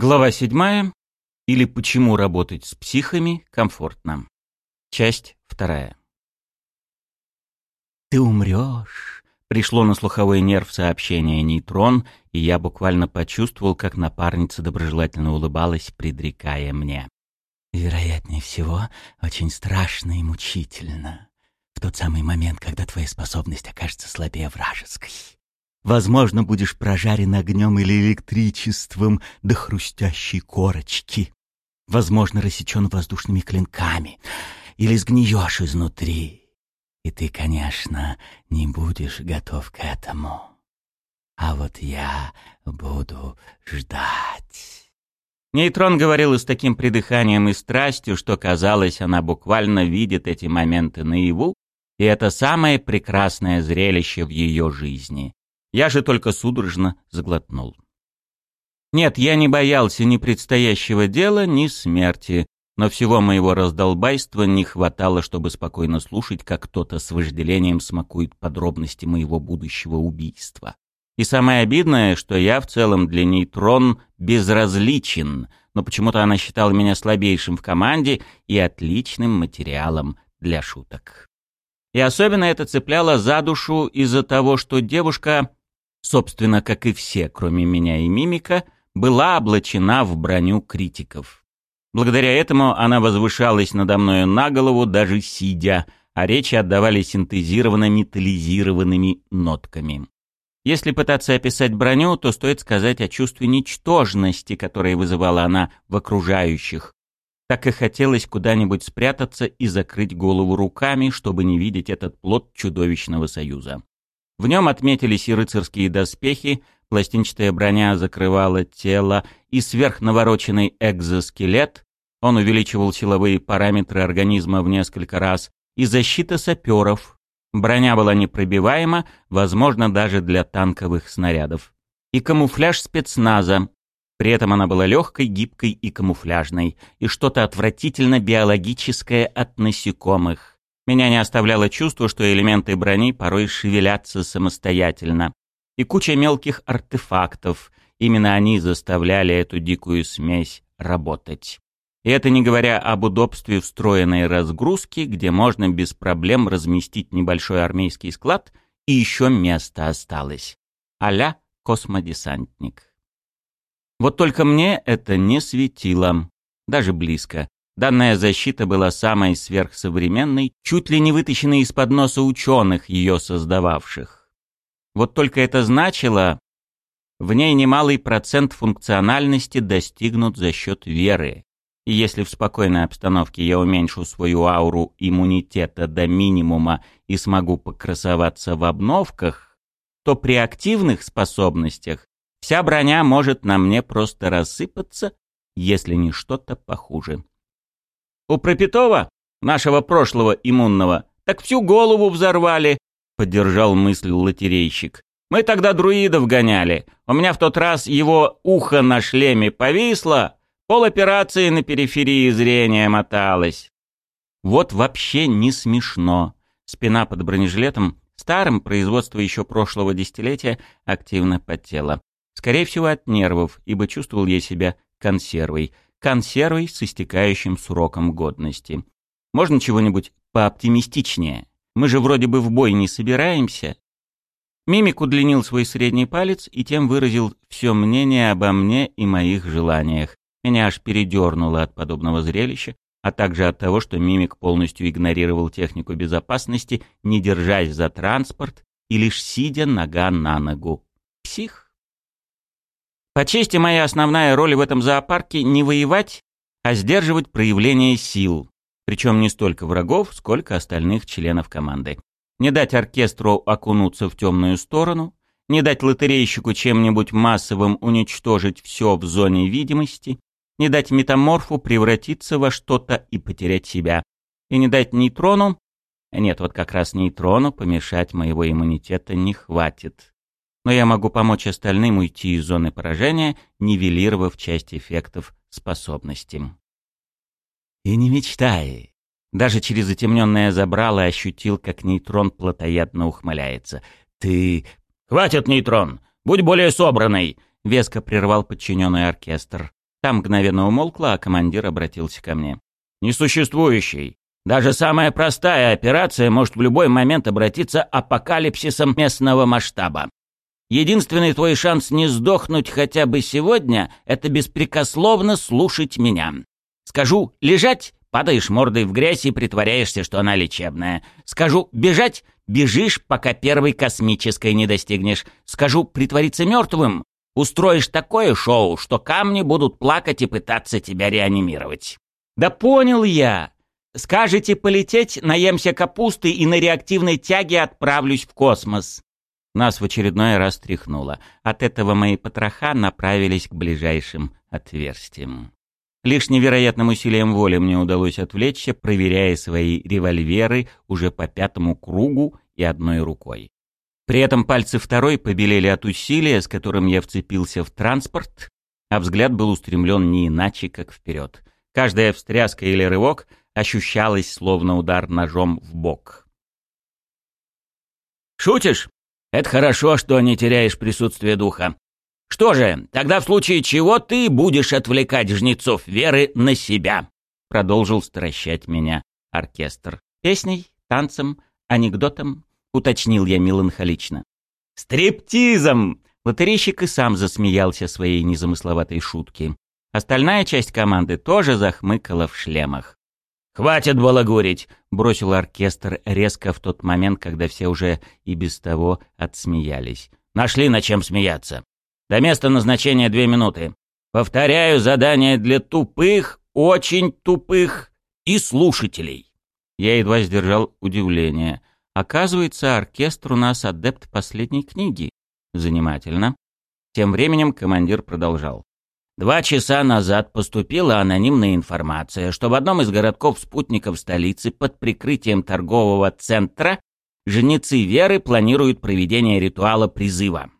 Глава седьмая. Или почему работать с психами комфортно. Часть вторая. «Ты умрешь!» Пришло на слуховой нерв сообщение «Нейтрон», и я буквально почувствовал, как напарница доброжелательно улыбалась, предрекая мне. «Вероятнее всего, очень страшно и мучительно. В тот самый момент, когда твоя способность окажется слабее вражеской. Возможно, будешь прожарен огнем или электричеством до хрустящей корочки. Возможно, рассечен воздушными клинками или сгниешь изнутри. И ты, конечно, не будешь готов к этому. А вот я буду ждать. Нейтрон говорил с таким придыханием и страстью, что казалось, она буквально видит эти моменты наяву, и это самое прекрасное зрелище в ее жизни. Я же только судорожно заглотнул. Нет, я не боялся ни предстоящего дела, ни смерти, но всего моего раздолбайства не хватало, чтобы спокойно слушать, как кто-то с вожделением смакует подробности моего будущего убийства. И самое обидное, что я в целом для нейтрон безразличен, но почему-то она считала меня слабейшим в команде и отличным материалом для шуток. И особенно это цепляло за душу из-за того, что девушка собственно, как и все, кроме меня и Мимика, была облачена в броню критиков. Благодаря этому она возвышалась надо мною на голову, даже сидя, а речи отдавали синтезированно металлизированными нотками. Если пытаться описать броню, то стоит сказать о чувстве ничтожности, которое вызывала она в окружающих. Так и хотелось куда-нибудь спрятаться и закрыть голову руками, чтобы не видеть этот плод чудовищного союза. В нем отметились и рыцарские доспехи, пластинчатая броня закрывала тело и сверхнавороченный экзоскелет, он увеличивал силовые параметры организма в несколько раз, и защита саперов. Броня была непробиваема, возможно, даже для танковых снарядов. И камуфляж спецназа. При этом она была легкой, гибкой и камуфляжной, и что-то отвратительно биологическое от насекомых. Меня не оставляло чувство, что элементы брони порой шевелятся самостоятельно. И куча мелких артефактов. Именно они заставляли эту дикую смесь работать. И это не говоря об удобстве встроенной разгрузки, где можно без проблем разместить небольшой армейский склад, и еще место осталось. а космодесантник. Вот только мне это не светило, даже близко. Данная защита была самой сверхсовременной, чуть ли не вытащенной из-под носа ученых, ее создававших. Вот только это значило, в ней немалый процент функциональности достигнут за счет веры. И если в спокойной обстановке я уменьшу свою ауру иммунитета до минимума и смогу покрасоваться в обновках, то при активных способностях вся броня может на мне просто рассыпаться, если не что-то похуже. У Пропитова, нашего прошлого иммунного, так всю голову взорвали, поддержал мысль лотерейщик. Мы тогда друидов гоняли. У меня в тот раз его ухо на шлеме повисло, пол операции на периферии зрения моталось. Вот вообще не смешно. Спина под бронежилетом, старым производства еще прошлого десятилетия, активно потела. Скорее всего, от нервов, ибо чувствовал я себя консервой — консервой с истекающим сроком годности. Можно чего-нибудь пооптимистичнее? Мы же вроде бы в бой не собираемся. Мимик удлинил свой средний палец и тем выразил все мнение обо мне и моих желаниях. Меня аж передернуло от подобного зрелища, а также от того, что Мимик полностью игнорировал технику безопасности, не держась за транспорт и лишь сидя нога на ногу. Псих. По чести, моя основная роль в этом зоопарке не воевать, а сдерживать проявление сил, причем не столько врагов, сколько остальных членов команды. Не дать оркестру окунуться в темную сторону, не дать лотерейщику чем-нибудь массовым уничтожить все в зоне видимости, не дать метаморфу превратиться во что-то и потерять себя, и не дать нейтрону, нет, вот как раз нейтрону помешать моего иммунитета не хватит но я могу помочь остальным уйти из зоны поражения, нивелировав часть эффектов способности. И не мечтай. Даже через затемненное забрало ощутил, как нейтрон плотоядно ухмыляется. Ты... «Хватит, нейтрон! Будь более собранный!» — веско прервал подчиненный оркестр. Там мгновенно умолкла, а командир обратился ко мне. «Несуществующий. Даже самая простая операция может в любой момент обратиться апокалипсисом местного масштаба. Единственный твой шанс не сдохнуть хотя бы сегодня — это беспрекословно слушать меня. Скажу «лежать» — падаешь мордой в грязь и притворяешься, что она лечебная. Скажу «бежать» — бежишь, пока первой космической не достигнешь. Скажу «притвориться мертвым» — устроишь такое шоу, что камни будут плакать и пытаться тебя реанимировать. «Да понял я!» Скажете полететь, наемся капусты и на реактивной тяге отправлюсь в космос. Нас в очередной раз тряхнуло. От этого мои потроха направились к ближайшим отверстиям. Лишь невероятным усилием воли мне удалось отвлечься, проверяя свои револьверы уже по пятому кругу и одной рукой. При этом пальцы второй побелели от усилия, с которым я вцепился в транспорт, а взгляд был устремлен не иначе, как вперед. Каждая встряска или рывок ощущалось словно удар ножом в бок. «Шутишь? Это хорошо, что не теряешь присутствие духа. Что же, тогда в случае чего ты будешь отвлекать жнецов веры на себя?» Продолжил стращать меня оркестр. «Песней, танцем, анекдотом?» — уточнил я меланхолично. «Стриптизом!» Лотерейщик и сам засмеялся своей незамысловатой шутки. Остальная часть команды тоже захмыкала в шлемах. «Хватит балагурить!» — бросил оркестр резко в тот момент, когда все уже и без того отсмеялись. «Нашли над чем смеяться. До места назначения две минуты. Повторяю, задание для тупых, очень тупых и слушателей». Я едва сдержал удивление. Оказывается, оркестр у нас адепт последней книги. Занимательно. Тем временем командир продолжал. Два часа назад поступила анонимная информация, что в одном из городков-спутников столицы под прикрытием торгового центра женицы Веры планируют проведение ритуала призыва.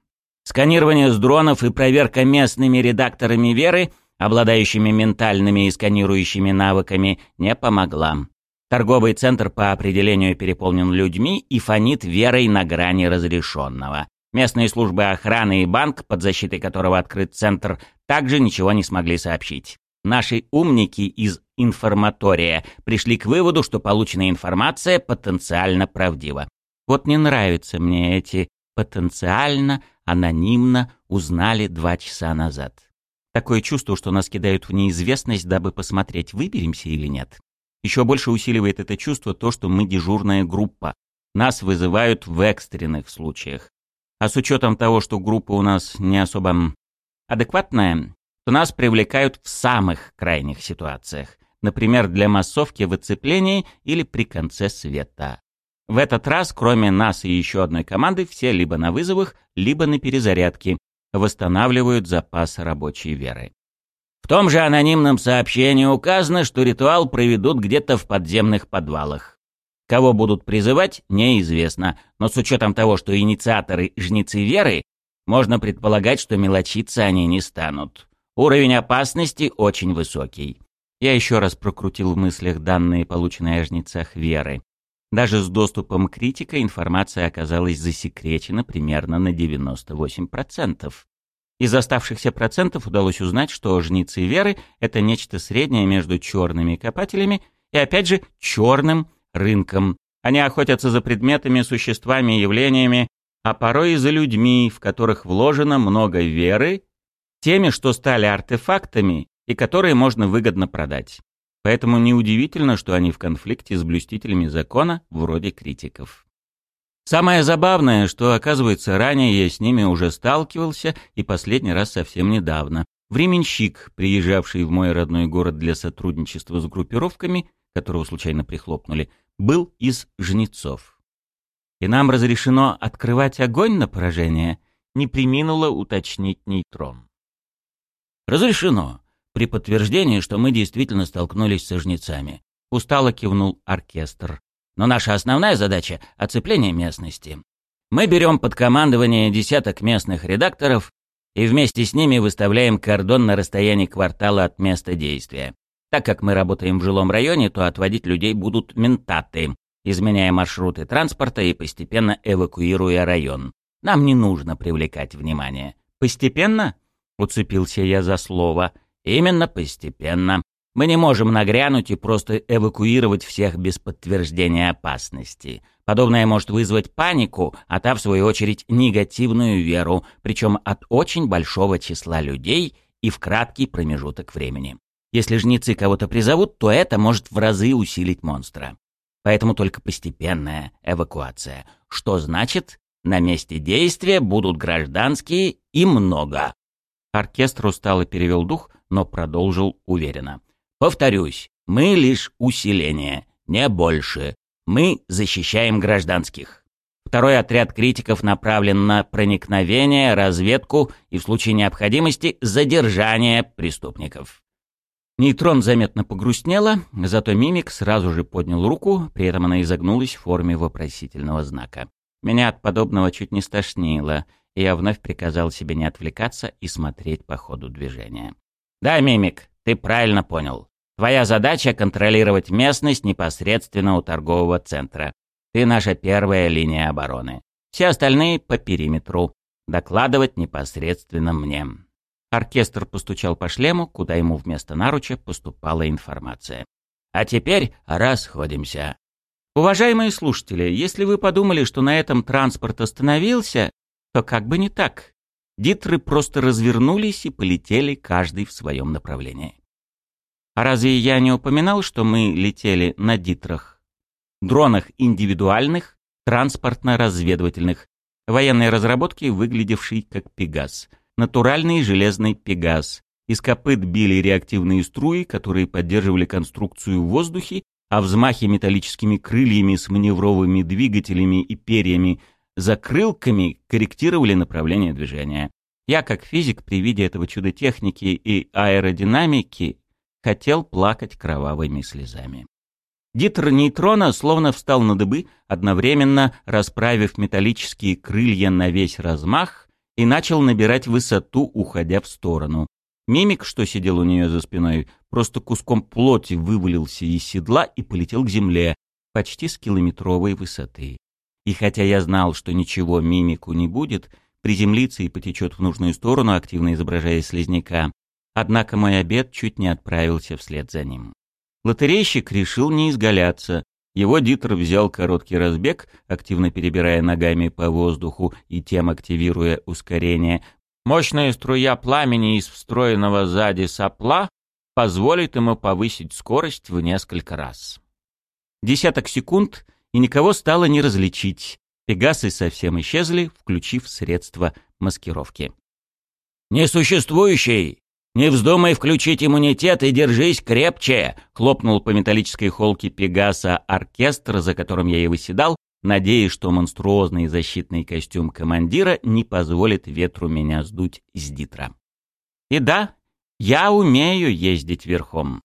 Сканирование с дронов и проверка местными редакторами Веры, обладающими ментальными и сканирующими навыками, не помогла. Торговый центр по определению переполнен людьми и фонит верой на грани разрешенного. Местные службы охраны и банк, под защитой которого открыт центр, также ничего не смогли сообщить. Наши умники из информатория пришли к выводу, что полученная информация потенциально правдива. Вот не нравятся мне эти «потенциально», «анонимно» узнали два часа назад. Такое чувство, что нас кидают в неизвестность, дабы посмотреть, выберемся или нет. Еще больше усиливает это чувство то, что мы дежурная группа. Нас вызывают в экстренных случаях. А с учетом того, что группа у нас не особо адекватная, то нас привлекают в самых крайних ситуациях. Например, для массовки в оцеплении или при конце света. В этот раз, кроме нас и еще одной команды, все либо на вызовах, либо на перезарядке, восстанавливают запас рабочей веры. В том же анонимном сообщении указано, что ритуал проведут где-то в подземных подвалах. Кого будут призывать, неизвестно, но с учетом того, что инициаторы – жнецы веры, можно предполагать, что мелочиться они не станут. Уровень опасности очень высокий. Я еще раз прокрутил в мыслях данные, полученные о жнецах веры. Даже с доступом критика информация оказалась засекречена примерно на 98%. Из оставшихся процентов удалось узнать, что жнецы веры — это нечто среднее между черными копателями и, опять же, черным рынком. Они охотятся за предметами, существами и явлениями, а порой и за людьми, в которых вложено много веры, теми, что стали артефактами и которые можно выгодно продать. Поэтому неудивительно, что они в конфликте с блюстителями закона, вроде критиков. Самое забавное, что, оказывается, ранее я с ними уже сталкивался, и последний раз совсем недавно. Временщик, приезжавший в мой родной город для сотрудничества с группировками, которого случайно прихлопнули, был из жнецов. И нам разрешено открывать огонь на поражение, не приминуло уточнить нейтрон. «Разрешено, при подтверждении, что мы действительно столкнулись со жнецами», — устало кивнул оркестр. «Но наша основная задача — оцепление местности. Мы берем под командование десяток местных редакторов и вместе с ними выставляем кордон на расстоянии квартала от места действия. Так как мы работаем в жилом районе, то отводить людей будут ментаты, изменяя маршруты транспорта и постепенно эвакуируя район. Нам не нужно привлекать внимание. «Постепенно?» — уцепился я за слово. Именно постепенно. Мы не можем нагрянуть и просто эвакуировать всех без подтверждения опасности. Подобное может вызвать панику, а та, в свою очередь, негативную веру, причем от очень большого числа людей и в краткий промежуток времени. Если жнецы кого-то призовут, то это может в разы усилить монстра. Поэтому только постепенная эвакуация. Что значит, на месте действия будут гражданские и много. Оркестр устало перевел дух, но продолжил уверенно. Повторюсь, мы лишь усиление, не больше. Мы защищаем гражданских. Второй отряд критиков направлен на проникновение, разведку и в случае необходимости задержание преступников. Нейтрон заметно погрустнела, зато мимик сразу же поднял руку, при этом она изогнулась в форме вопросительного знака. Меня от подобного чуть не стошнило, и я вновь приказал себе не отвлекаться и смотреть по ходу движения. «Да, мимик, ты правильно понял. Твоя задача — контролировать местность непосредственно у торгового центра. Ты наша первая линия обороны. Все остальные — по периметру. Докладывать непосредственно мне». Оркестр постучал по шлему, куда ему вместо наруча поступала информация. «А теперь расходимся». Уважаемые слушатели, если вы подумали, что на этом транспорт остановился, то как бы не так. Дитры просто развернулись и полетели каждый в своем направлении. А разве я не упоминал, что мы летели на дитрах? Дронах индивидуальных, транспортно-разведывательных, военной разработки, выглядевшей как «Пегас», натуральный железный «Пегас». Из копыт били реактивные струи, которые поддерживали конструкцию в воздухе, а взмахи металлическими крыльями с маневровыми двигателями и перьями закрылками корректировали направление движения. Я, как физик, при виде этого чуда техники и аэродинамики, хотел плакать кровавыми слезами. Дитр нейтрона словно встал на дыбы, одновременно расправив металлические крылья на весь размах и начал набирать высоту, уходя в сторону. Мимик, что сидел у нее за спиной, просто куском плоти вывалился из седла и полетел к земле, почти с километровой высоты. И хотя я знал, что ничего мимику не будет, приземлится и потечет в нужную сторону, активно изображая слизняка, однако мой обед чуть не отправился вслед за ним. Лотерейщик решил не изгаляться, его Дитер взял короткий разбег, активно перебирая ногами по воздуху и тем активируя ускорение. Мощная струя пламени из встроенного сзади сопла позволит ему повысить скорость в несколько раз. Десяток секунд, и никого стало не различить. Пегасы совсем исчезли, включив средства маскировки. «Несуществующий! «Не вздумай включить иммунитет и держись крепче!» — хлопнул по металлической холке Пегаса оркестр, за которым я и выседал, надеясь, что монструозный защитный костюм командира не позволит ветру меня сдуть с дитра. И да, я умею ездить верхом.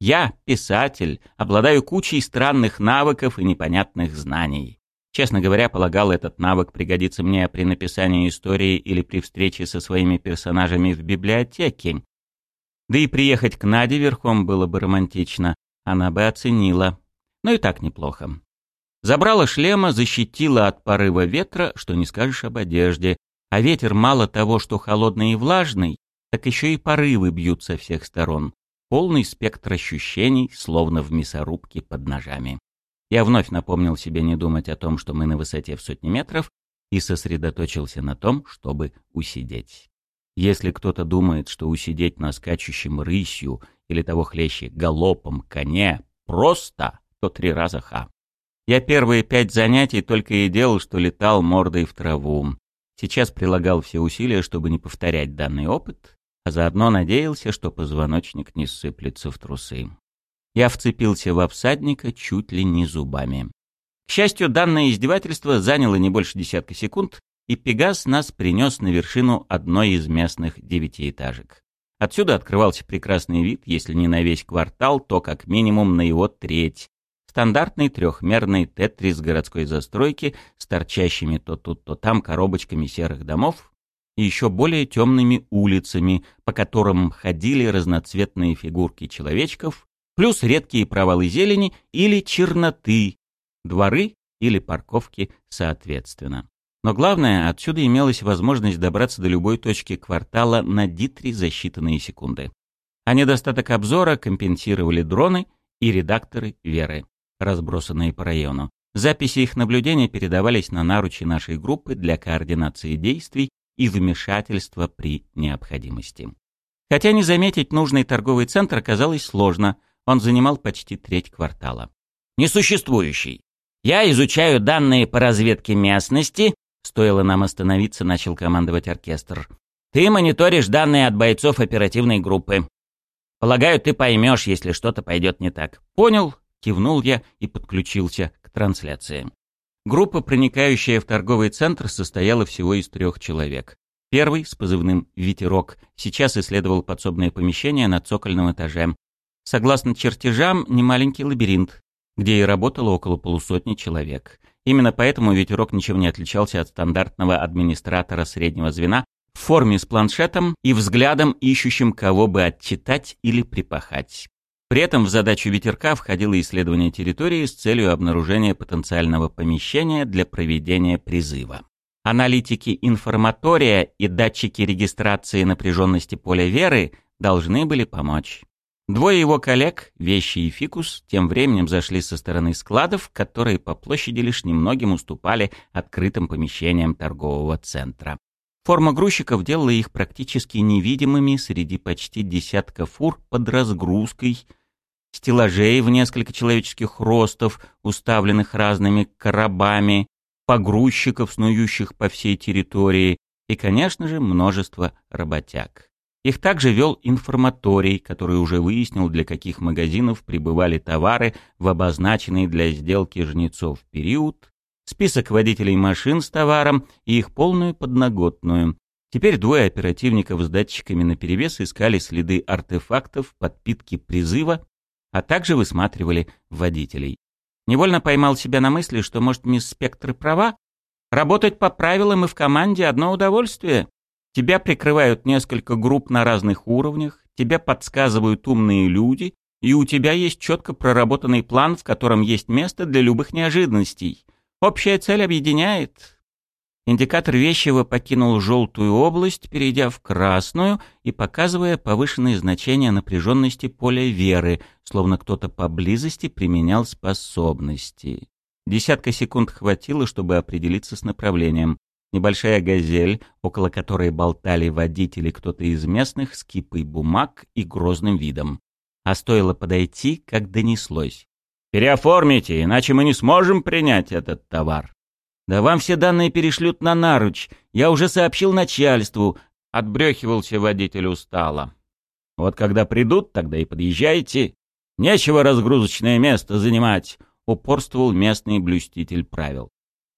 Я писатель, обладаю кучей странных навыков и непонятных знаний. Честно говоря, полагал, этот навык пригодится мне при написании истории или при встрече со своими персонажами в библиотеке, да и приехать к Наде верхом было бы романтично, она бы оценила. Но и так неплохо. Забрала шлема, защитила от порыва ветра, что не скажешь об одежде. А ветер мало того, что холодный и влажный, так еще и порывы бьют со всех сторон. Полный спектр ощущений, словно в мясорубке под ножами. Я вновь напомнил себе не думать о том, что мы на высоте в сотни метров, и сосредоточился на том, чтобы усидеть. Если кто-то думает, что усидеть на скачущем рысью или того хлеще галопом коне просто, то три раза ха. Я первые пять занятий только и делал, что летал мордой в траву. Сейчас прилагал все усилия, чтобы не повторять данный опыт, а заодно надеялся, что позвоночник не сыплется в трусы. Я вцепился в обсадника чуть ли не зубами. К счастью, данное издевательство заняло не больше десятка секунд, и Пегас нас принес на вершину одной из местных девятиэтажек. Отсюда открывался прекрасный вид, если не на весь квартал, то как минимум на его треть. Стандартный трехмерный тетрис городской застройки с торчащими то тут, то там коробочками серых домов и еще более темными улицами, по которым ходили разноцветные фигурки человечков, плюс редкие провалы зелени или черноты, дворы или парковки соответственно. Но главное, отсюда имелась возможность добраться до любой точки квартала на дитри за считанные секунды. а недостаток обзора компенсировали дроны и редакторы Веры, разбросанные по району. Записи их наблюдения передавались на наручи нашей группы для координации действий и вмешательства при необходимости. Хотя не заметить нужный торговый центр оказалось сложно, он занимал почти треть квартала. «Несуществующий. Я изучаю данные по разведке местности», стоило нам остановиться, начал командовать оркестр. «Ты мониторишь данные от бойцов оперативной группы. Полагаю, ты поймешь, если что-то пойдет не так». «Понял», — кивнул я и подключился к трансляции. Группа, проникающая в торговый центр, состояла всего из трех человек. Первый, с позывным «Ветерок», сейчас исследовал подсобное помещение на цокольном этаже. Согласно чертежам, немаленький лабиринт, где и работало около полусотни человек. Именно поэтому «Ветерок» ничем не отличался от стандартного администратора среднего звена в форме с планшетом и взглядом, ищущим кого бы отчитать или припахать. При этом в задачу ветерка входило исследование территории с целью обнаружения потенциального помещения для проведения призыва. Аналитики информатория и датчики регистрации напряженности поля веры должны были помочь. Двое его коллег, Вещи и Фикус, тем временем зашли со стороны складов, которые по площади лишь немногим уступали открытым помещениям торгового центра. Форма грузчиков делала их практически невидимыми среди почти десятка фур под разгрузкой, стеллажей в несколько человеческих ростов, уставленных разными коробами, погрузчиков, снующих по всей территории, и, конечно же, множество работяг. Их также вел информаторий, который уже выяснил, для каких магазинов прибывали товары в обозначенный для сделки жнецов период, список водителей машин с товаром и их полную подноготную. Теперь двое оперативников с датчиками наперевес искали следы артефактов, подпитки призыва, а также высматривали водителей. Невольно поймал себя на мысли, что, может, мисс Спектр права? Работать по правилам и в команде одно удовольствие. Тебя прикрывают несколько групп на разных уровнях, тебе подсказывают умные люди, и у тебя есть четко проработанный план, в котором есть место для любых неожиданностей. Общая цель объединяет. Индикатор вещего покинул желтую область, перейдя в красную и показывая повышенные значения напряженности поля веры, словно кто-то поблизости применял способности. Десятка секунд хватило, чтобы определиться с направлением. Небольшая газель, около которой болтали водители кто-то из местных с кипой бумаг и грозным видом. А стоило подойти, как донеслось. Переоформите, иначе мы не сможем принять этот товар. Да вам все данные перешлют на наруч. Я уже сообщил начальству. Отбрехивался водитель устало. Вот когда придут, тогда и подъезжайте. Нечего разгрузочное место занимать, упорствовал местный блюститель правил.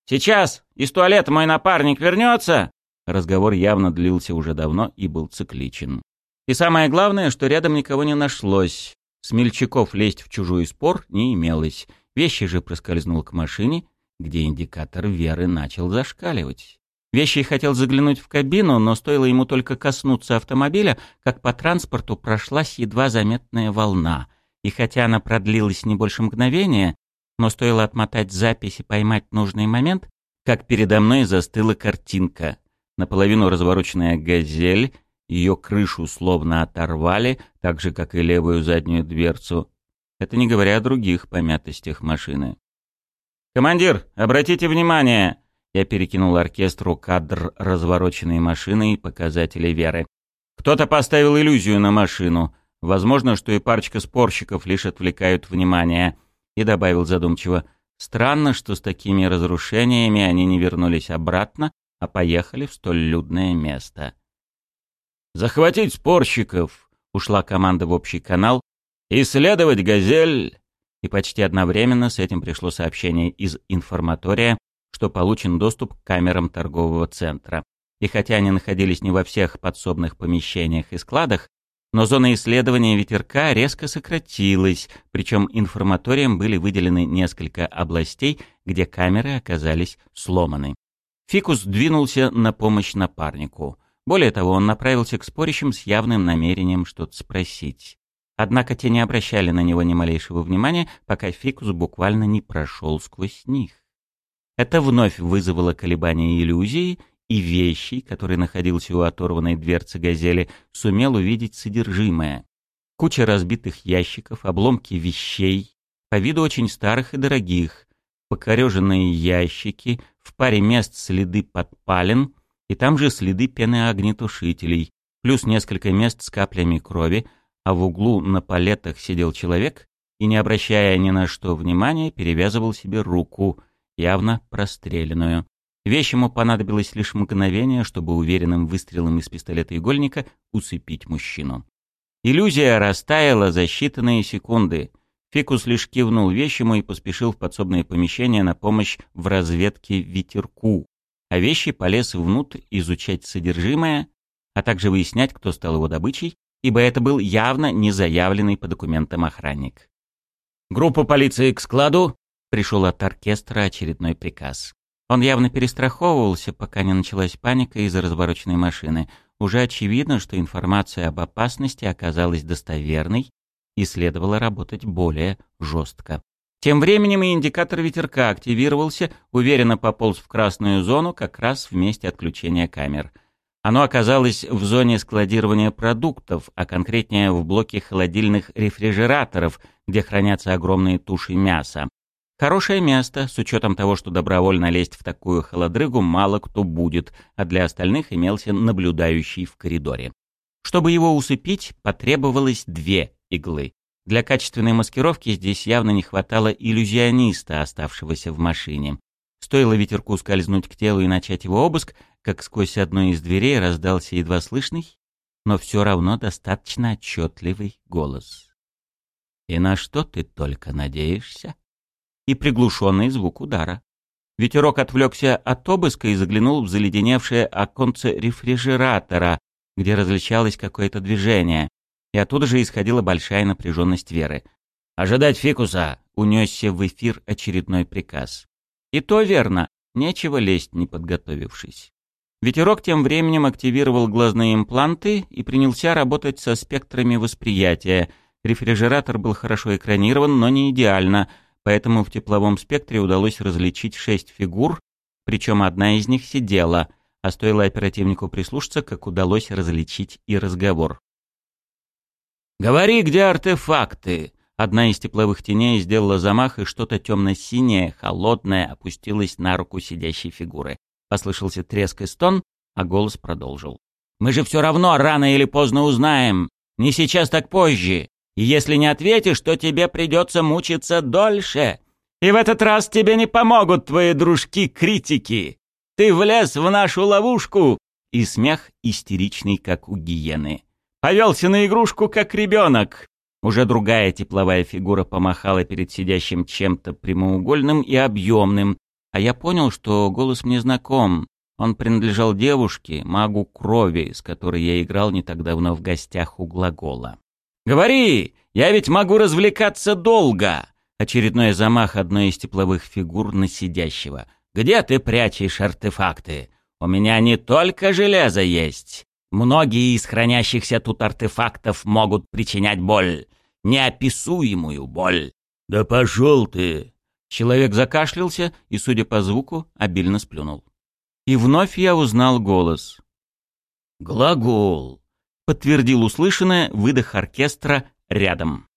Сейчас из туалета мой напарник вернется. Разговор явно длился уже давно и был цикличен. И самое главное, что рядом никого не нашлось. Смельчаков лезть в чужой спор не имелось. Вещи же проскользнул к машине, где индикатор веры начал зашкаливать. Вещий хотел заглянуть в кабину, но стоило ему только коснуться автомобиля, как по транспорту прошлась едва заметная волна. И хотя она продлилась не больше мгновения, но стоило отмотать запись и поймать нужный момент, как передо мной застыла картинка. Наполовину развороченная «Газель», ее крышу словно оторвали, так же, как и левую заднюю дверцу. Это не говоря о других помятостях машины. «Командир, обратите внимание!» Я перекинул оркестру кадр развороченной машины и показателей веры. «Кто-то поставил иллюзию на машину. Возможно, что и парочка спорщиков лишь отвлекают внимание». И добавил задумчиво. «Странно, что с такими разрушениями они не вернулись обратно, а поехали в столь людное место». «Захватить спорщиков!» — ушла команда в общий канал. «Исследовать «Газель» и почти одновременно с этим пришло сообщение из информатория, что получен доступ к камерам торгового центра. И хотя они находились не во всех подсобных помещениях и складах, но зона исследования ветерка резко сократилась, причем информаториям были выделены несколько областей, где камеры оказались сломаны. Фикус двинулся на помощь напарнику. Более того, он направился к спорящим с явным намерением что-то спросить. Однако те не обращали на него ни малейшего внимания, пока фикус буквально не прошел сквозь них. Это вновь вызвало колебания иллюзии, и вещи, который находился у оторванной дверцы «Газели», сумел увидеть содержимое. Куча разбитых ящиков, обломки вещей, по виду очень старых и дорогих, покореженные ящики, в паре мест следы подпален, и там же следы пены огнетушителей, плюс несколько мест с каплями крови, а в углу на палетах сидел человек и, не обращая ни на что внимания, перевязывал себе руку, явно простреленную. Вещь ему понадобилось лишь мгновение, чтобы уверенным выстрелом из пистолета игольника усыпить мужчину. Иллюзия растаяла за считанные секунды. Фикус лишь кивнул вещему и поспешил в подсобное помещение на помощь в разведке ветерку, а вещи полез внутрь изучать содержимое, а также выяснять, кто стал его добычей, ибо это был явно не заявленный по документам охранник. «Группа полиции к складу!» — пришел от оркестра очередной приказ. Он явно перестраховывался, пока не началась паника из-за развороченной машины. Уже очевидно, что информация об опасности оказалась достоверной и следовало работать более жестко. Тем временем и индикатор ветерка активировался, уверенно пополз в красную зону как раз в месте отключения камер. Оно оказалось в зоне складирования продуктов, а конкретнее в блоке холодильных рефрижераторов, где хранятся огромные туши мяса. Хорошее место, с учетом того, что добровольно лезть в такую холодрыгу мало кто будет, а для остальных имелся наблюдающий в коридоре. Чтобы его усыпить, потребовалось две иглы. Для качественной маскировки здесь явно не хватало иллюзиониста, оставшегося в машине. Стоило ветерку скользнуть к телу и начать его обыск, как сквозь одну из дверей раздался едва слышный, но все равно достаточно отчетливый голос. «И на что ты только надеешься?» И приглушенный звук удара. Ветерок отвлекся от обыска и заглянул в заледеневшее оконце рефрижератора, где различалось какое-то движение, и оттуда же исходила большая напряженность Веры. «Ожидать фикуса!» — унесся в эфир очередной приказ. И то верно, нечего лезть, не подготовившись. Ветерок тем временем активировал глазные импланты и принялся работать со спектрами восприятия. Рефрижератор был хорошо экранирован, но не идеально — поэтому в тепловом спектре удалось различить шесть фигур, причем одна из них сидела, а стоило оперативнику прислушаться, как удалось различить и разговор. «Говори, где артефакты?» Одна из тепловых теней сделала замах, и что-то темно-синее, холодное, опустилось на руку сидящей фигуры. Послышался треск и стон, а голос продолжил. «Мы же все равно рано или поздно узнаем. Не сейчас, так позже. И если не ответишь, то тебе придется мучиться дольше. И в этот раз тебе не помогут твои дружки-критики. Ты влез в нашу ловушку!» И смех истеричный, как у гиены. «Повелся на игрушку, как ребенок!» Уже другая тепловая фигура помахала перед сидящим чем-то прямоугольным и объемным, а я понял, что голос мне знаком. Он принадлежал девушке, магу крови, с которой я играл не так давно в гостях у глагола. «Говори! Я ведь могу развлекаться долго!» Очередной замах одной из тепловых фигур на сидящего. «Где ты прячешь артефакты? У меня не только железо есть. Многие из хранящихся тут артефактов могут причинять боль. Неописуемую боль». «Да пошел ты!» Человек закашлялся и, судя по звуку, обильно сплюнул. И вновь я узнал голос. «Глагол подтвердил услышанное выдох оркестра рядом.